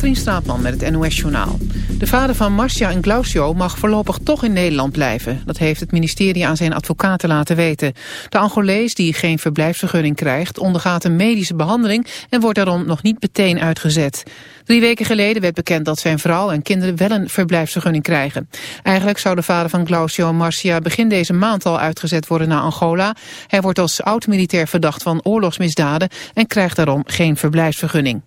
Katrien Straatman met het NOS-journaal. De vader van Marcia en Glausio mag voorlopig toch in Nederland blijven. Dat heeft het ministerie aan zijn advocaten laten weten. De Angolees, die geen verblijfsvergunning krijgt... ondergaat een medische behandeling en wordt daarom nog niet meteen uitgezet. Drie weken geleden werd bekend dat zijn vrouw en kinderen wel een verblijfsvergunning krijgen. Eigenlijk zou de vader van Glausio en Marcia begin deze maand al uitgezet worden naar Angola. Hij wordt als oud-militair verdacht van oorlogsmisdaden en krijgt daarom geen verblijfsvergunning.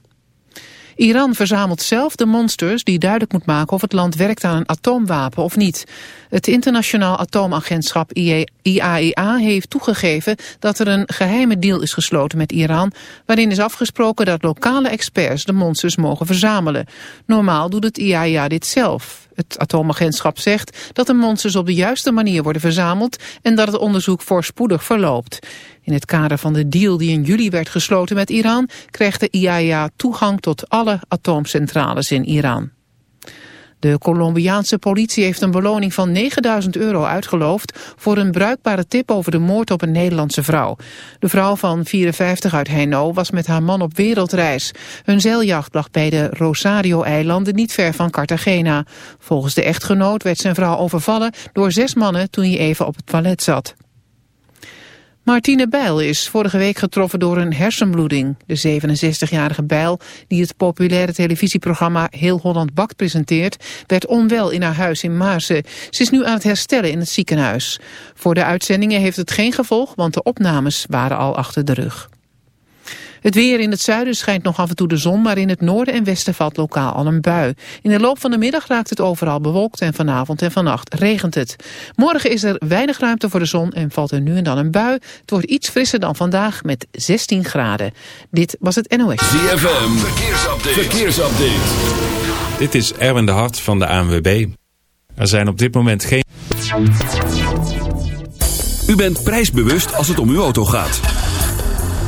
Iran verzamelt zelf de monsters die duidelijk moet maken of het land werkt aan een atoomwapen of niet. Het internationaal atoomagentschap IAEA heeft toegegeven dat er een geheime deal is gesloten met Iran, waarin is afgesproken dat lokale experts de monsters mogen verzamelen. Normaal doet het IAEA dit zelf. Het atoomagentschap zegt dat de monsters op de juiste manier worden verzameld en dat het onderzoek voorspoedig verloopt. In het kader van de deal die in juli werd gesloten met Iran krijgt de IAEA toegang tot alle atoomcentrales in Iran. De Colombiaanse politie heeft een beloning van 9000 euro uitgeloofd voor een bruikbare tip over de moord op een Nederlandse vrouw. De vrouw van 54 uit Heino was met haar man op wereldreis. Hun zeiljacht lag bij de Rosario-eilanden niet ver van Cartagena. Volgens de echtgenoot werd zijn vrouw overvallen door zes mannen toen hij even op het toilet zat. Martine Bijl is vorige week getroffen door een hersenbloeding. De 67-jarige Bijl, die het populaire televisieprogramma Heel Holland Bakt presenteert, werd onwel in haar huis in Maarsen. Ze is nu aan het herstellen in het ziekenhuis. Voor de uitzendingen heeft het geen gevolg, want de opnames waren al achter de rug. Het weer in het zuiden schijnt nog af en toe de zon, maar in het noorden en westen valt lokaal al een bui. In de loop van de middag raakt het overal bewolkt en vanavond en vannacht regent het. Morgen is er weinig ruimte voor de zon en valt er nu en dan een bui. Het wordt iets frisser dan vandaag met 16 graden. Dit was het NOS. ZFM, verkeersupdate. verkeersupdate. Dit is Erwin de Hart van de ANWB. Er zijn op dit moment geen... U bent prijsbewust als het om uw auto gaat.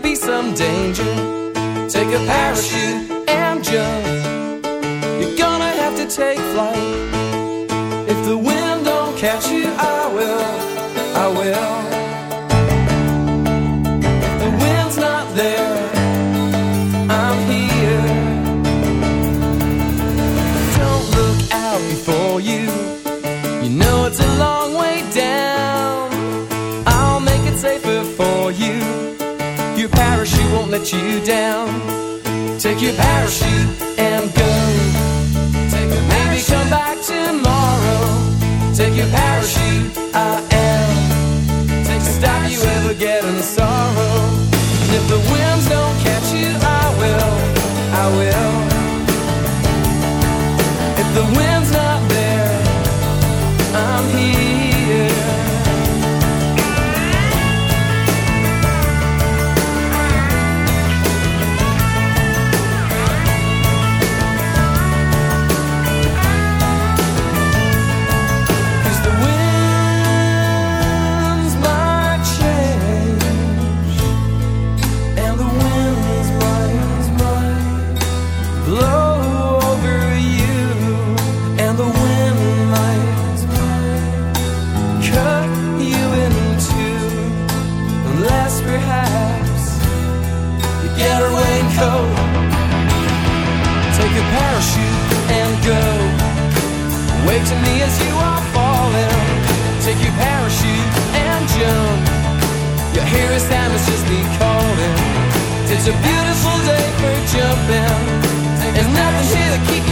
be some danger. Take a parachute and jump. let you down. Take your parachute and go. Maybe come back tomorrow. Take your parachute. It's a beautiful day for jumping. There's nothing here to keep you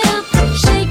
up,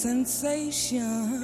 sensation.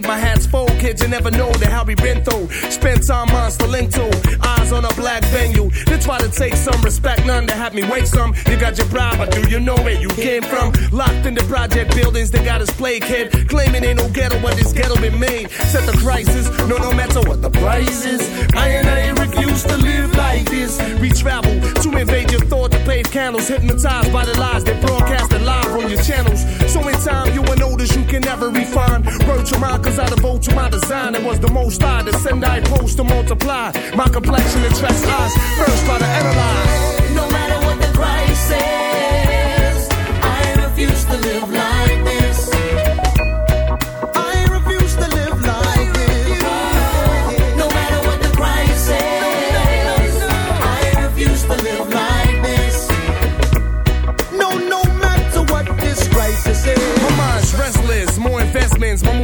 My hat's full, kids, you never know the how we been through. Spent time monster linked to. Eyes on a black venue. They try to take some respect, none to have me wait some. You got your bribe, but do you know where you came from? Locked in the project buildings, they got us play kid. Claiming ain't no ghetto, but this ghetto been made. Set the crisis, no, no matter what the price is. I and I refuse to live like this. We travel to invade your thought to pave candles. Hypnotized by the lies they broadcasted live on your channels. So in time, you will notice you can never refine. Word to mine, cause I devote to my design. It was the most I to send, I post to multiply. My complexion attracts eyes. First, try to analyze. No matter what the price is,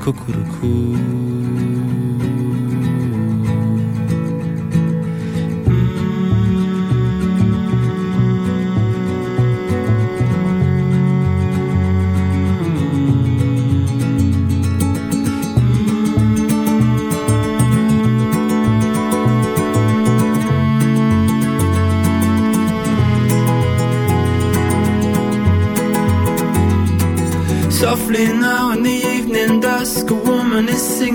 cuckoo-coo.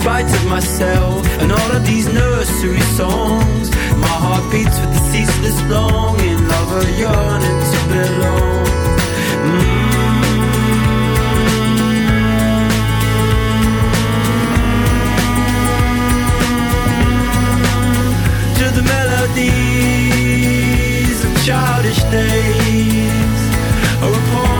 spite of myself and all of these nursery songs. My heart beats with the ceaseless longing of a yearning to belong. Mm. To the melodies of childish days are upon,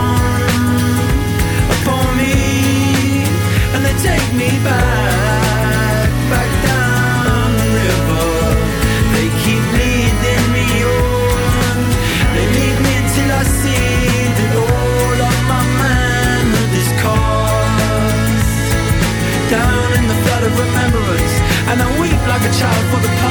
remembrance. And I weep like a child for the past.